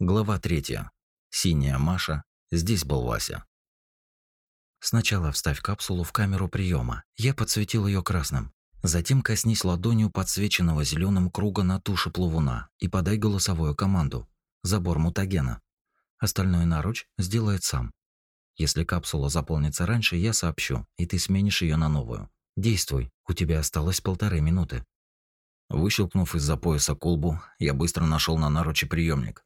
Глава третья. Синяя Маша. Здесь был Вася. Сначала вставь капсулу в камеру приема. Я подсветил ее красным. Затем коснись ладонью подсвеченного зеленым круга на туше плавуна и подай голосовую команду. Забор мутагена. Остальное наруч сделает сам. Если капсула заполнится раньше, я сообщу, и ты сменишь ее на новую. Действуй, у тебя осталось полторы минуты. Выщелкнув из-за пояса колбу, я быстро нашел на наруче приемник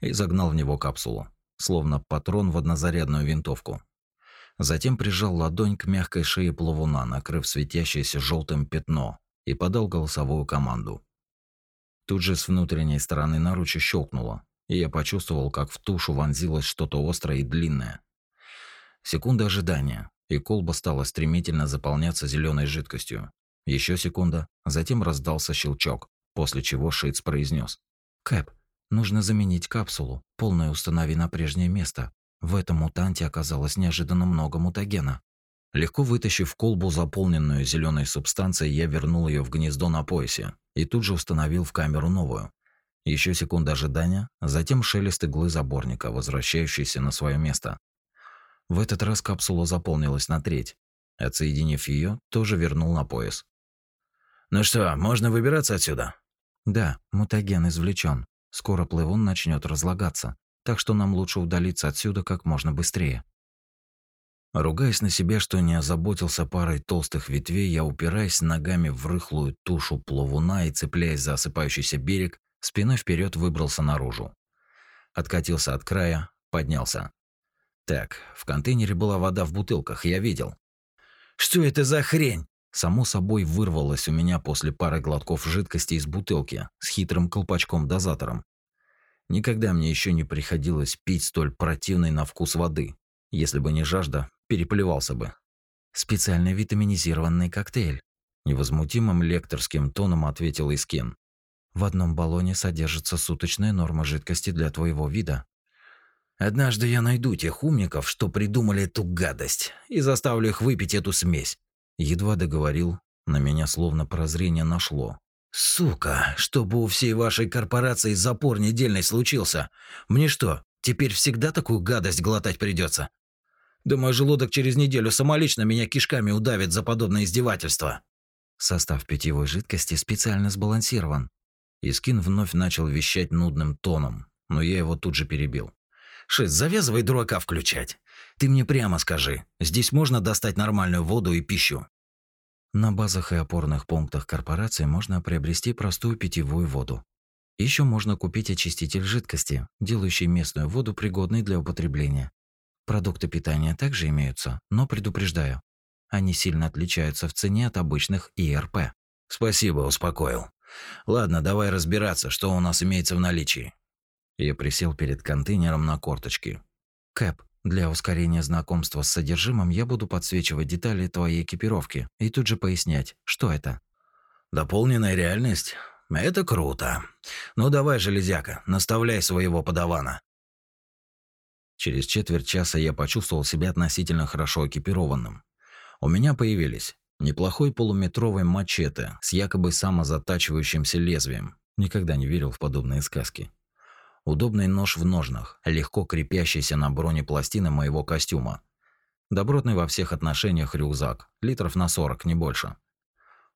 и загнал в него капсулу, словно патрон в однозарядную винтовку. Затем прижал ладонь к мягкой шее плавуна, накрыв светящееся желтым пятно, и подал голосовую команду. Тут же с внутренней стороны наруча щелкнуло, и я почувствовал, как в тушу вонзилось что-то острое и длинное. Секунда ожидания, и колба стала стремительно заполняться зеленой жидкостью. Еще секунда, затем раздался щелчок, после чего Шиц произнес: «Кэп, нужно заменить капсулу, полное установи на прежнее место. В этом мутанте оказалось неожиданно много мутагена». Легко вытащив колбу, заполненную зеленой субстанцией, я вернул ее в гнездо на поясе и тут же установил в камеру новую. Еще секунда ожидания, затем шелест иглы заборника, возвращающийся на свое место. В этот раз капсула заполнилась на треть. Отсоединив ее, тоже вернул на пояс. Ну что, можно выбираться отсюда? Да, мутаген извлечен. Скоро плывун начнет разлагаться, так что нам лучше удалиться отсюда как можно быстрее. Ругаясь на себя, что не озаботился парой толстых ветвей, я, упираясь ногами в рыхлую тушу плавуна и цепляясь за осыпающийся берег, спиной вперед выбрался наружу. Откатился от края, поднялся. Так, в контейнере была вода в бутылках, я видел. «Что это за хрень?» Само собой вырвалось у меня после пары глотков жидкости из бутылки с хитрым колпачком-дозатором. Никогда мне еще не приходилось пить столь противной на вкус воды. Если бы не жажда, переплевался бы. Специально витаминизированный коктейль. Невозмутимым лекторским тоном ответил Искин. В одном баллоне содержится суточная норма жидкости для твоего вида. Однажды я найду тех умников, что придумали эту гадость, и заставлю их выпить эту смесь. Едва договорил, на меня словно прозрение нашло. Сука, чтобы у всей вашей корпорации запор недельный случился. Мне что, теперь всегда такую гадость глотать придется? Думаю, желудок через неделю самолично меня кишками удавит за подобное издевательство. Состав питьевой жидкости специально сбалансирован. Искин вновь начал вещать нудным тоном, но я его тут же перебил. Шиз, завязывай дурака включать. Ты мне прямо скажи, здесь можно достать нормальную воду и пищу? На базах и опорных пунктах корпорации можно приобрести простую питьевую воду. Еще можно купить очиститель жидкости, делающий местную воду пригодной для употребления. Продукты питания также имеются, но предупреждаю, они сильно отличаются в цене от обычных ИРП. Спасибо, успокоил. Ладно, давай разбираться, что у нас имеется в наличии. Я присел перед контейнером на корточки. Кэп, для ускорения знакомства с содержимым я буду подсвечивать детали твоей экипировки и тут же пояснять, что это. Дополненная реальность? Это круто. Ну давай, железяка, наставляй своего подавана. Через четверть часа я почувствовал себя относительно хорошо экипированным. У меня появились неплохой полуметровый мачете с якобы самозатачивающимся лезвием. Никогда не верил в подобные сказки. Удобный нож в ножнах, легко крепящийся на бронепластины моего костюма. Добротный во всех отношениях рюкзак, литров на 40, не больше.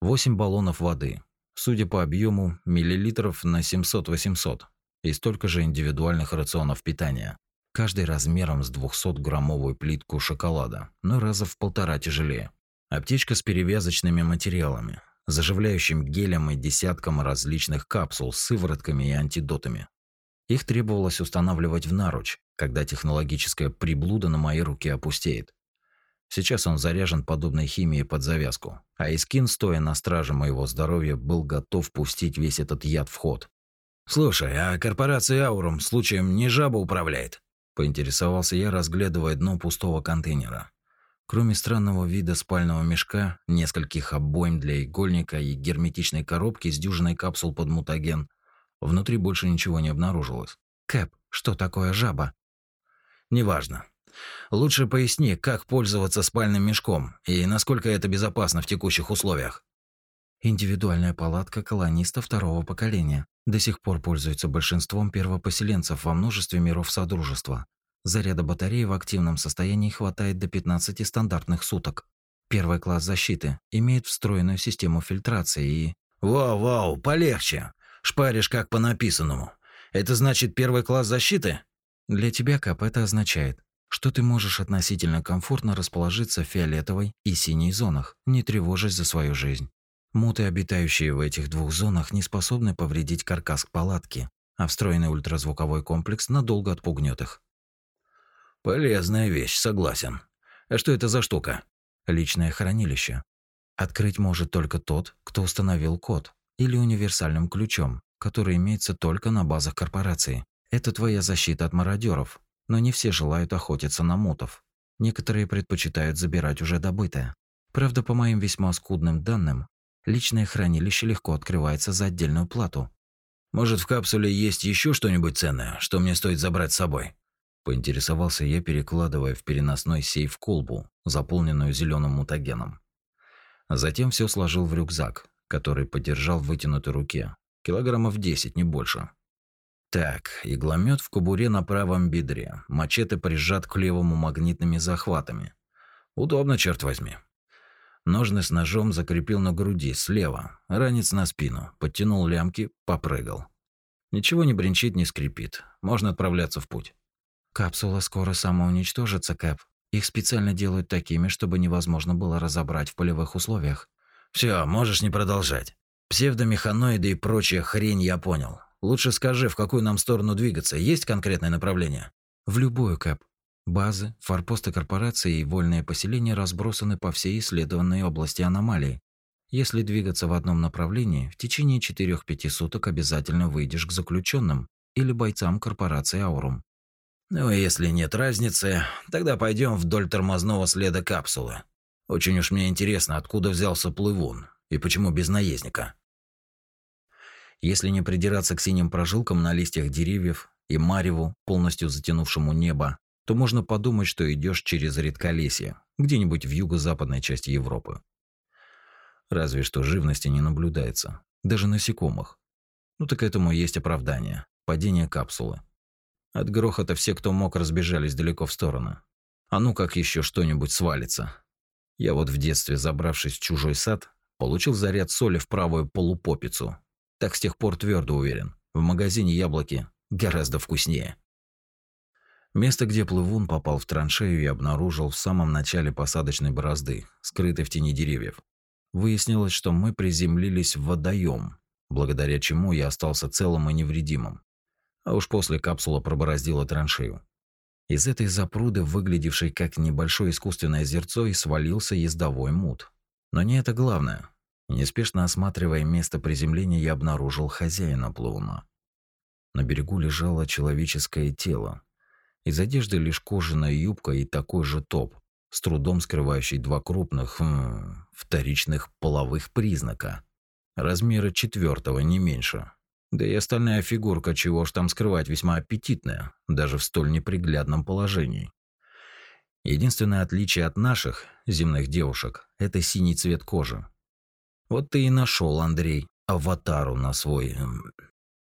Восемь баллонов воды, судя по объему, миллилитров на 700-800. И столько же индивидуальных рационов питания. Каждый размером с 200-граммовую плитку шоколада, но раза в полтора тяжелее. Аптечка с перевязочными материалами, заживляющим гелем и десятком различных капсул с сыворотками и антидотами. Их требовалось устанавливать в наруч, когда технологическая приблуда на моей руке опустеет. Сейчас он заряжен подобной химией под завязку, а Искин, стоя на страже моего здоровья, был готов пустить весь этот яд в ход. «Слушай, а корпорация Аурум случаем не жаба управляет?» Поинтересовался я, разглядывая дно пустого контейнера. Кроме странного вида спального мешка, нескольких обоим для игольника и герметичной коробки с дюжиной капсул под мутаген – Внутри больше ничего не обнаружилось. Кэп, что такое жаба? Неважно. Лучше поясни, как пользоваться спальным мешком и насколько это безопасно в текущих условиях. Индивидуальная палатка колониста второго поколения. До сих пор пользуется большинством первопоселенцев во множестве миров Содружества. Заряда батареи в активном состоянии хватает до 15 стандартных суток. Первый класс защиты имеет встроенную систему фильтрации и... Вау-вау, полегче. Шпаришь как по написанному. Это значит первый класс защиты? Для тебя, Кап, это означает, что ты можешь относительно комфортно расположиться в фиолетовой и синей зонах, не тревожась за свою жизнь. Муты, обитающие в этих двух зонах, не способны повредить каркас палатки, а встроенный ультразвуковой комплекс надолго отпугнет их. Полезная вещь, согласен. А что это за штука? Личное хранилище. Открыть может только тот, кто установил код, или универсальным ключом, который имеется только на базах корпорации. Это твоя защита от мародеров, но не все желают охотиться на мутов. Некоторые предпочитают забирать уже добытое. Правда, по моим весьма скудным данным, Личное хранилище легко открывается за отдельную плату. Может, в капсуле есть еще что-нибудь ценное, что мне стоит забрать с собой? Поинтересовался я, перекладывая в переносной сейф колбу, заполненную зеленым мутагеном. Затем все сложил в рюкзак, который подержал в вытянутой руке. Килограммов 10, не больше. Так, игломет в кобуре на правом бедре, мачете прижат к левому магнитными захватами. Удобно, черт возьми. Ножны с ножом закрепил на груди, слева, ранец на спину, подтянул лямки, попрыгал. Ничего не бренчит, не скрипит. Можно отправляться в путь. Капсула скоро самоуничтожится, Кэп. Их специально делают такими, чтобы невозможно было разобрать в полевых условиях. Все, можешь не продолжать. Псевдомеханоиды и прочая хрень я понял. Лучше скажи, в какую нам сторону двигаться. Есть конкретное направление? В любую, Кэп. Базы, форпосты корпорации и вольные поселения разбросаны по всей исследованной области аномалии. Если двигаться в одном направлении, в течение 4-5 суток обязательно выйдешь к заключенным или бойцам корпорации Аурум. Ну, если нет разницы, тогда пойдем вдоль тормозного следа капсулы. Очень уж мне интересно, откуда взялся плывун и почему без наездника. Если не придираться к синим прожилкам на листьях деревьев и мареву, полностью затянувшему небо, то можно подумать, что идешь через редколесье, где-нибудь в юго-западной части Европы. Разве что живности не наблюдается, даже насекомых. Ну так этому есть оправдание. Падение капсулы. От грохота все, кто мог, разбежались далеко в стороны. А ну как еще что-нибудь свалится. Я вот в детстве, забравшись в чужой сад, получил заряд соли в правую полупопицу. Так с тех пор твердо уверен, в магазине яблоки гораздо вкуснее. Место, где плывун попал в траншею, я обнаружил в самом начале посадочной борозды, скрытой в тени деревьев. Выяснилось, что мы приземлились в водоем, благодаря чему я остался целым и невредимым. А уж после капсула пробороздила траншею. Из этой запруды, выглядевшей как небольшое искусственное озерцо, и свалился ездовой мут. Но не это главное. Неспешно осматривая место приземления, я обнаружил хозяина плавуна. На берегу лежало человеческое тело, из одежды лишь кожаная юбка и такой же топ, с трудом скрывающий два крупных хм, вторичных половых признака. Размера четвертого не меньше. Да и остальная фигурка, чего ж там скрывать, весьма аппетитная, даже в столь неприглядном положении. Единственное отличие от наших, земных девушек, это синий цвет кожи. Вот ты и нашел, Андрей, аватару на свой...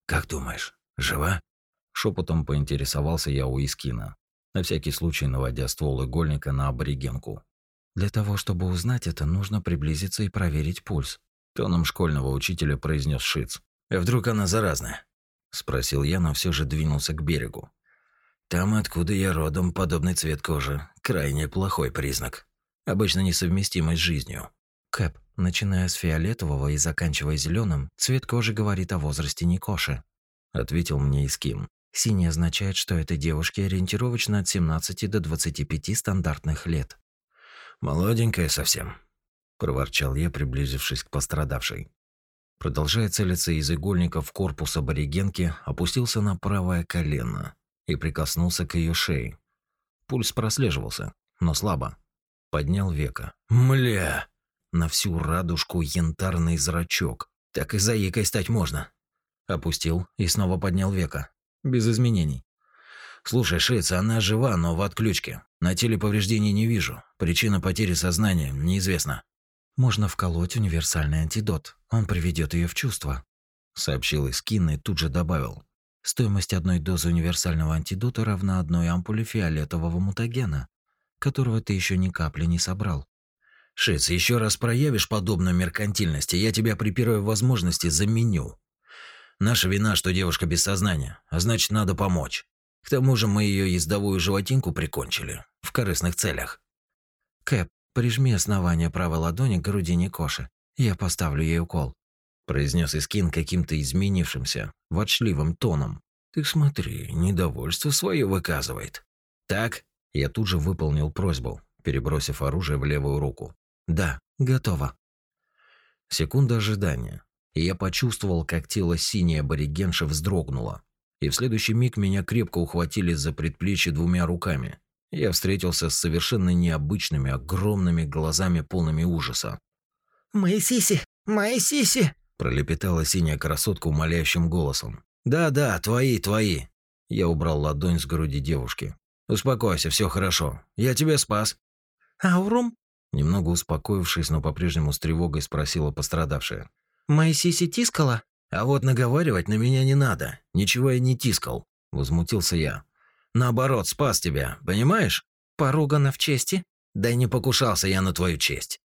Как думаешь, жива? Шепотом поинтересовался я у Искина, на всякий случай наводя ствол игольника на аборигенку. Для того, чтобы узнать это, нужно приблизиться и проверить пульс. Тоном школьного учителя произнес Шиц. «А вдруг она заразная?» Спросил я, но все же двинулся к берегу. «Там, откуда я родом, подобный цвет кожи – крайне плохой признак. Обычно несовместимый с жизнью». Кэп, начиная с фиолетового и заканчивая зеленым, цвет кожи говорит о возрасте Никоши. Ответил мне Иским. Синий означает, что этой девушке ориентировочно от 17 до 25 стандартных лет. «Молоденькая совсем», – проворчал я, приблизившись к пострадавшей. Продолжая целиться из игольника в корпус аборигенки, опустился на правое колено и прикоснулся к ее шее. Пульс прослеживался, но слабо. Поднял века. «Мля!» На всю радужку янтарный зрачок. Так и заикой стать можно. Опустил и снова поднял века без изменений. Слушай, Шиц, она жива, но в отключке. На теле повреждений не вижу. Причина потери сознания неизвестна. Можно вколоть универсальный антидот. Он приведет ее в чувство, сообщил Искин и тут же добавил: Стоимость одной дозы универсального антидота равна одной ампуле фиолетового мутагена, которого ты еще ни капли не собрал. Шиц, еще раз проявишь подобную меркантильность, и я тебя при первой возможности заменю. Наша вина, что девушка без сознания, а значит, надо помочь. К тому же мы ее ездовую животинку прикончили в корыстных целях. Кэп, прижми основание правой ладони к грудине Коши. Я поставлю ей укол, произнес Искин каким-то изменившимся, ворчливым тоном. Ты смотри, недовольство свое выказывает. Так, я тут же выполнил просьбу, перебросив оружие в левую руку. Да, готово. Секунда ожидания, и я почувствовал, как тело синей аборигенши вздрогнуло. И в следующий миг меня крепко ухватили за предплечье двумя руками. Я встретился с совершенно необычными, огромными глазами, полными ужаса. «Мои сиси! Мои сиси!» пролепетала синяя красотка умоляющим голосом. «Да-да, твои, твои!» Я убрал ладонь с груди девушки. «Успокойся, все хорошо. Я тебя спас». «Аурум?» Немного успокоившись, но по-прежнему с тревогой спросила пострадавшая. «Мои сиси тискала?» «А вот наговаривать на меня не надо. Ничего я не тискал», — возмутился я. «Наоборот, спас тебя, понимаешь?» «Поругана в чести?» «Да и не покушался я на твою честь».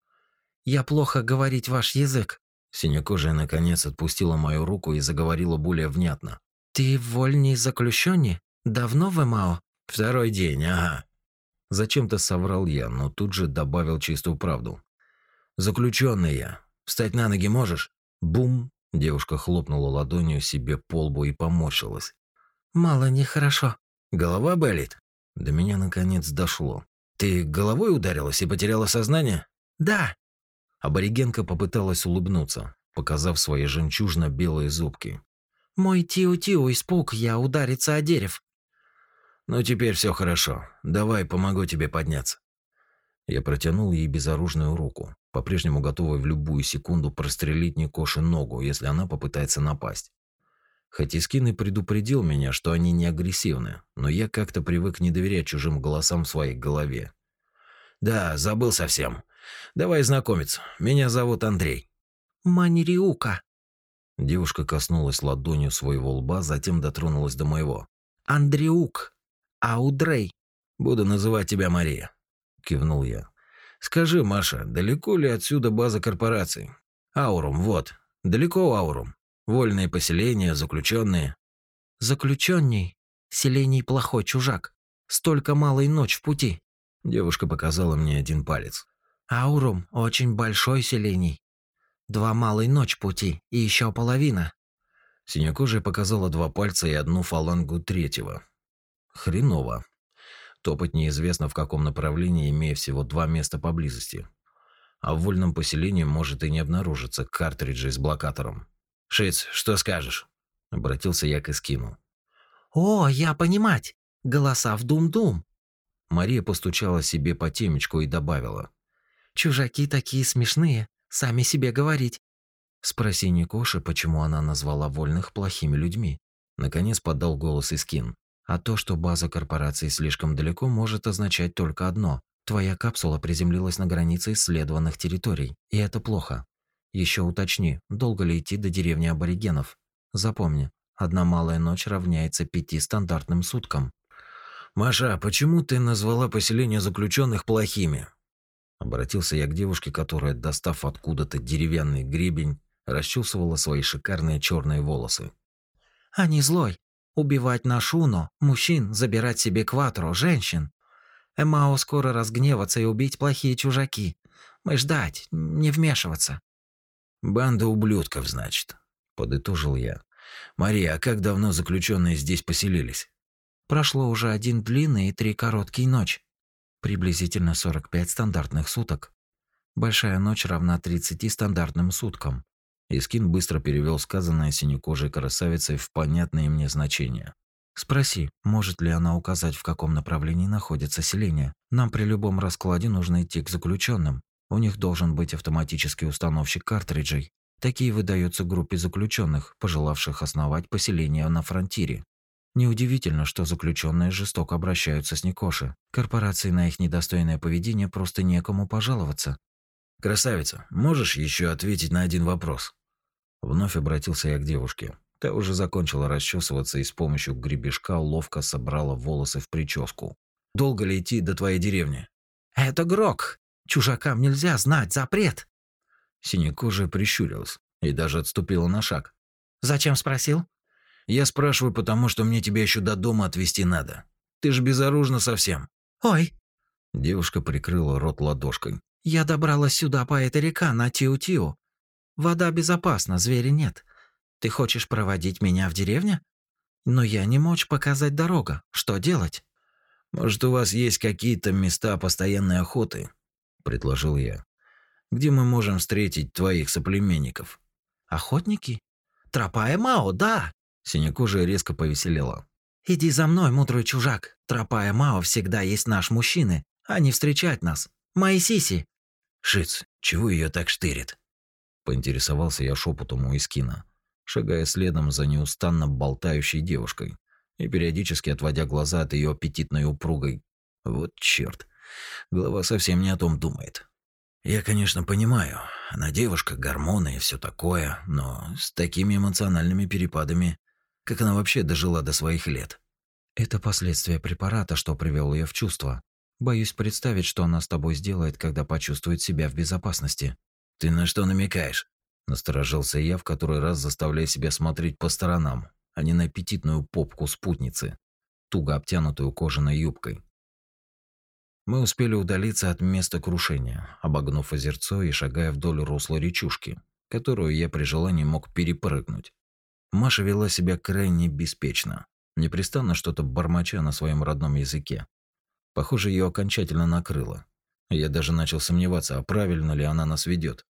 «Я плохо говорить ваш язык». Синякожая наконец отпустила мою руку и заговорила более внятно. «Ты вольный заключенный? Давно в Эмао?» «Второй день, ага». Зачем-то соврал я, но тут же добавил чистую правду. «Заключенный я. Встать на ноги можешь?» Бум! Девушка хлопнула ладонью себе по лбу и поморщилась. «Мало нехорошо». «Голова болит?» До меня наконец дошло. «Ты головой ударилась и потеряла сознание?» «Да». Аборигенка попыталась улыбнуться, показав свои жемчужно-белые зубки. «Мой тиу-тиу испуг, я удариться о дерев». «Ну теперь все хорошо. Давай, помогу тебе подняться». Я протянул ей безоружную руку, по-прежнему готовый в любую секунду прострелить Никоши ногу, если она попытается напасть. Хоть и Скин и предупредил меня, что они не агрессивны, но я как-то привык не доверять чужим голосам в своей голове. «Да, забыл совсем. Давай знакомиться. Меня зовут Андрей». «Манириука». Девушка коснулась ладонью своего лба, затем дотронулась до моего. «Андреук. Аудрей». «Буду называть тебя Мария», — кивнул я. Скажи, Маша, далеко ли отсюда база корпораций? Аурум, вот. Далеко Аурум. Вольные поселения, заключенные. Заключенный. Селений плохой чужак. Столько малой ночь в пути. Девушка показала мне один палец. Аурум очень большой селений. Два малой ночь пути и еще половина. Синякожая показала два пальца и одну фалангу третьего. Хреново. Топать неизвестно в каком направлении, имея всего два места поблизости. А в вольном поселении может и не обнаружиться картриджей с блокатором. «Шиц, что скажешь?» – обратился я к Искину. «О, я понимать! Голоса в дум-дум!» Мария постучала себе по темечку и добавила. «Чужаки такие смешные, сами себе говорить». Спроси Никоши, почему она назвала вольных плохими людьми. Наконец подал голос Искин. А то, что база корпорации слишком далеко, может означать только одно. Твоя капсула приземлилась на границе исследованных территорий, и это плохо. Еще уточни, долго ли идти до деревни аборигенов. Запомни, одна малая ночь равняется пяти стандартным суткам. «Маша, почему ты назвала поселение заключенных плохими?» Обратился я к девушке, которая, достав откуда-то деревянный гребень, расчесывала свои шикарные черные волосы. «А не злой. Убивать Нашуно, мужчин, забирать себе кватро, женщин. Эмао скоро разгневаться и убить плохие чужаки. Мы ждать, не вмешиваться. Банда ублюдков, значит, подытожил я. Мария, а как давно заключенные здесь поселились? Прошло уже один длинный и три короткие ночь. Приблизительно 45 стандартных суток. Большая ночь равна 30 стандартным суткам. Искин быстро перевел сказанное синекожей красавицей в понятное мне значение. Спроси, может ли она указать, в каком направлении находится селение. Нам при любом раскладе нужно идти к заключенным. У них должен быть автоматический установщик картриджей. Такие выдаются группе заключенных, пожелавших основать поселение на фронтире. Неудивительно, что заключенные жестоко обращаются с Никоши. Корпорации на их недостойное поведение просто некому пожаловаться. Красавица, можешь еще ответить на один вопрос? Вновь обратился я к девушке. Та уже закончила расчесываться и с помощью гребешка ловко собрала волосы в прическу. Долго ли идти до твоей деревни? Это Грок. Чужакам нельзя знать запрет. Синекожая прищурилась и даже отступила на шаг. Зачем спросил? Я спрашиваю, потому что мне тебя еще до дома отвезти надо. Ты же безоружна совсем. Ой. Девушка прикрыла рот ладошкой. Я добралась сюда по этой реке на Тиу-Тиу. Вода безопасна, зверей нет. Ты хочешь проводить меня в деревню? Но я не мочь показать дорога. Что делать? Может, у вас есть какие-то места постоянной охоты? Предложил я. Где мы можем встретить твоих соплеменников? Охотники? Тропа Эмао, да. Синекожая резко повеселела. Иди за мной, мудрый чужак. Тропа Эмао всегда есть наш мужчины. Они встречать нас. Мои сиси. Шиц, чего ее так штырит? Поинтересовался я шепотом у Искина, шагая следом за неустанно болтающей девушкой и периодически отводя глаза от ее аппетитной упругой. Вот черт, голова совсем не о том думает. Я, конечно, понимаю, она девушка, гормоны и все такое, но с такими эмоциональными перепадами, как она вообще дожила до своих лет? Это последствия препарата, что привел ее в чувство. Боюсь представить, что она с тобой сделает, когда почувствует себя в безопасности. Ты на что намекаешь? Насторожился я, в который раз заставляя себя смотреть по сторонам, а не на аппетитную попку спутницы, туго обтянутую кожаной юбкой. Мы успели удалиться от места крушения, обогнув озерцо и шагая вдоль русла речушки, которую я при желании мог перепрыгнуть. Маша вела себя крайне беспечно, непрестанно что-то бормоча на своем родном языке. Похоже, ее окончательно накрыло. Я даже начал сомневаться, а правильно ли она нас ведет.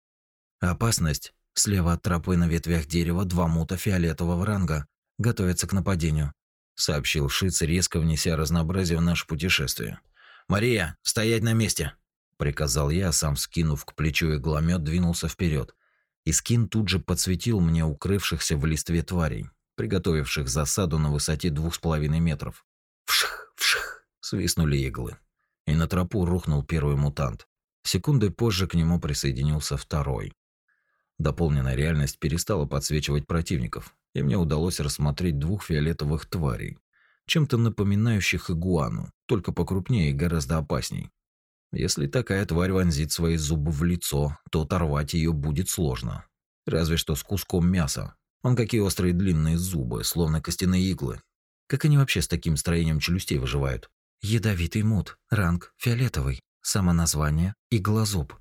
Опасность. Слева от тропы на ветвях дерева два мута фиолетового ранга готовятся к нападению, сообщил Шиц, резко внеся разнообразие в наше путешествие. «Мария, стоять на месте!» приказал я, сам скинув к плечу игломет, двинулся вперед. И скин тут же подсветил мне укрывшихся в листве тварей, приготовивших засаду на высоте двух с половиной метров. Вшх, вшх, свистнули иглы. И на тропу рухнул первый мутант. Секунды позже к нему присоединился второй. Дополненная реальность перестала подсвечивать противников, и мне удалось рассмотреть двух фиолетовых тварей, чем-то напоминающих игуану, только покрупнее и гораздо опасней. Если такая тварь вонзит свои зубы в лицо, то оторвать ее будет сложно. Разве что с куском мяса. Он какие острые длинные зубы, словно костяные иглы. Как они вообще с таким строением челюстей выживают? Ядовитый мут, ранг фиолетовый, само название – иглозуб.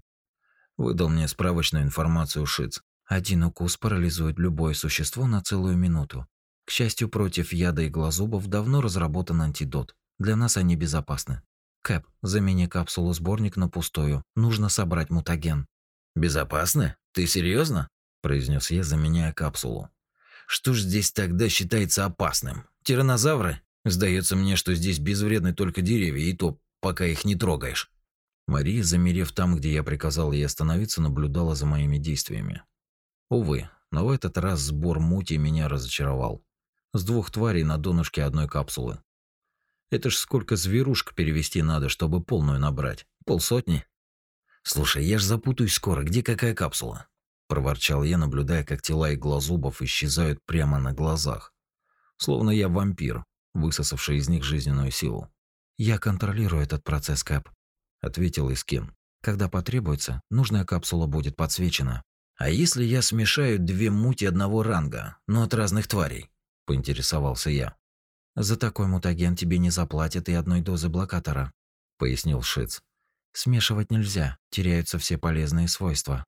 Выдал мне справочную информацию Шиц. Один укус парализует любое существо на целую минуту. К счастью, против яда и глазубов давно разработан антидот. Для нас они безопасны. Кэп, замени капсулу-сборник на пустую. Нужно собрать мутаген. Безопасны? Ты серьезно? произнес я, заменяя капсулу. Что ж здесь тогда считается опасным? Тираннозавры? Сдается мне, что здесь безвредны только деревья, и то, пока их не трогаешь. Мария, замерев там, где я приказал ей остановиться, наблюдала за моими действиями. Увы, но в этот раз сбор мути меня разочаровал. С двух тварей на донышке одной капсулы. Это ж сколько зверушек перевести надо, чтобы полную набрать? Полсотни? Слушай, я ж запутаюсь скоро, где какая капсула? Проворчал я, наблюдая, как тела иглозубов исчезают прямо на глазах. Словно я вампир, высосавший из них жизненную силу. Я контролирую этот процесс, Кэп ответил Искин. Когда потребуется, нужная капсула будет подсвечена. А если я смешаю две мути одного ранга, но от разных тварей? Поинтересовался я. За такой мутаген тебе не заплатят и одной дозы блокатора, пояснил Шиц. Смешивать нельзя, теряются все полезные свойства.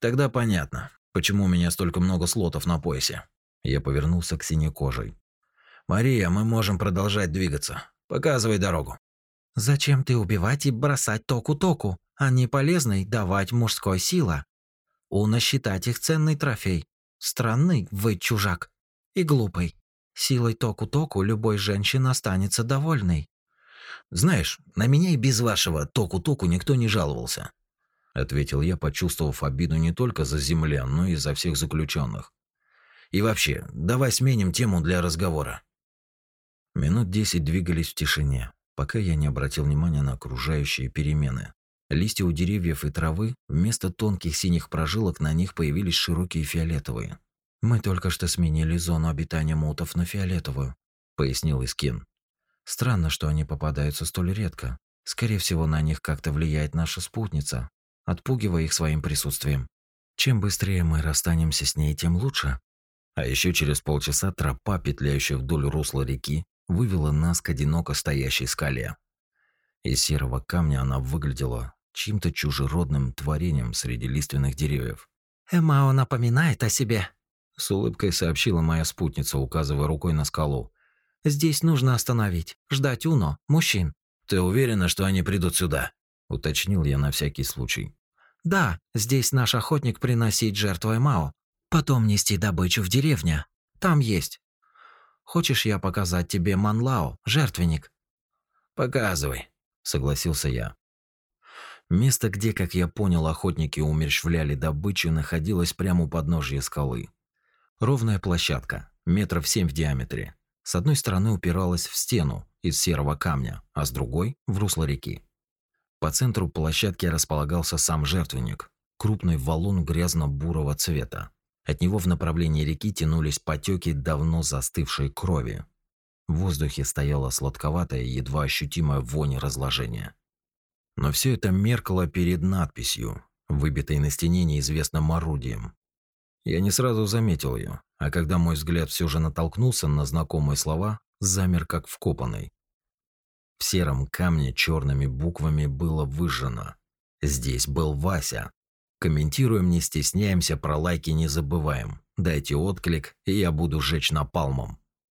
Тогда понятно, почему у меня столько много слотов на поясе. Я повернулся к синекожей. Мария, мы можем продолжать двигаться. Показывай дорогу. Зачем ты убивать и бросать току-току, не полезный давать мужской сила? Уна считать их ценный трофей. Странный вы чужак. И глупый. Силой току-току любой женщина останется довольной. Знаешь, на меня и без вашего току-току никто не жаловался, ответил я, почувствовав обиду не только за землян, но и за всех заключенных. И вообще, давай сменим тему для разговора. Минут десять двигались в тишине, пока я не обратил внимания на окружающие перемены. Листья у деревьев и травы, вместо тонких синих прожилок на них появились широкие фиолетовые. «Мы только что сменили зону обитания мутов на фиолетовую», — пояснил Искин. «Странно, что они попадаются столь редко. Скорее всего, на них как-то влияет наша спутница, отпугивая их своим присутствием. Чем быстрее мы расстанемся с ней, тем лучше». А еще через полчаса тропа, петляющая вдоль русла реки, вывела нас к одиноко стоящей скале. Из серого камня она выглядела чьим-то чужеродным творением среди лиственных деревьев. «Эмао напоминает о себе», — с улыбкой сообщила моя спутница, указывая рукой на скалу. «Здесь нужно остановить, ждать Уно, мужчин». «Ты уверена, что они придут сюда?» — уточнил я на всякий случай. «Да, здесь наш охотник приносить жертву Эмао, потом нести добычу в деревню. Там есть. Хочешь я показать тебе Манлао, жертвенник?» «Показывай», — согласился я. Место, где, как я понял, охотники умерщвляли добычу, находилось прямо у подножия скалы. Ровная площадка, метров семь в диаметре. С одной стороны упиралась в стену из серого камня, а с другой – в русло реки. По центру площадки располагался сам жертвенник, крупный валун грязно-бурого цвета. От него в направлении реки тянулись потеки давно застывшей крови. В воздухе стояла сладковатая, едва ощутимая вонь разложения. Но все это меркло перед надписью, выбитой на стене неизвестным орудием. Я не сразу заметил ее, а когда мой взгляд все же натолкнулся на знакомые слова, замер как вкопанный. В сером камне черными буквами было выжжено. Здесь был Вася. Комментируем, не стесняемся, про лайки не забываем. Дайте отклик, и я буду жечь напалмом.